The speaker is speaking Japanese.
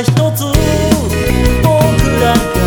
一つ僕ら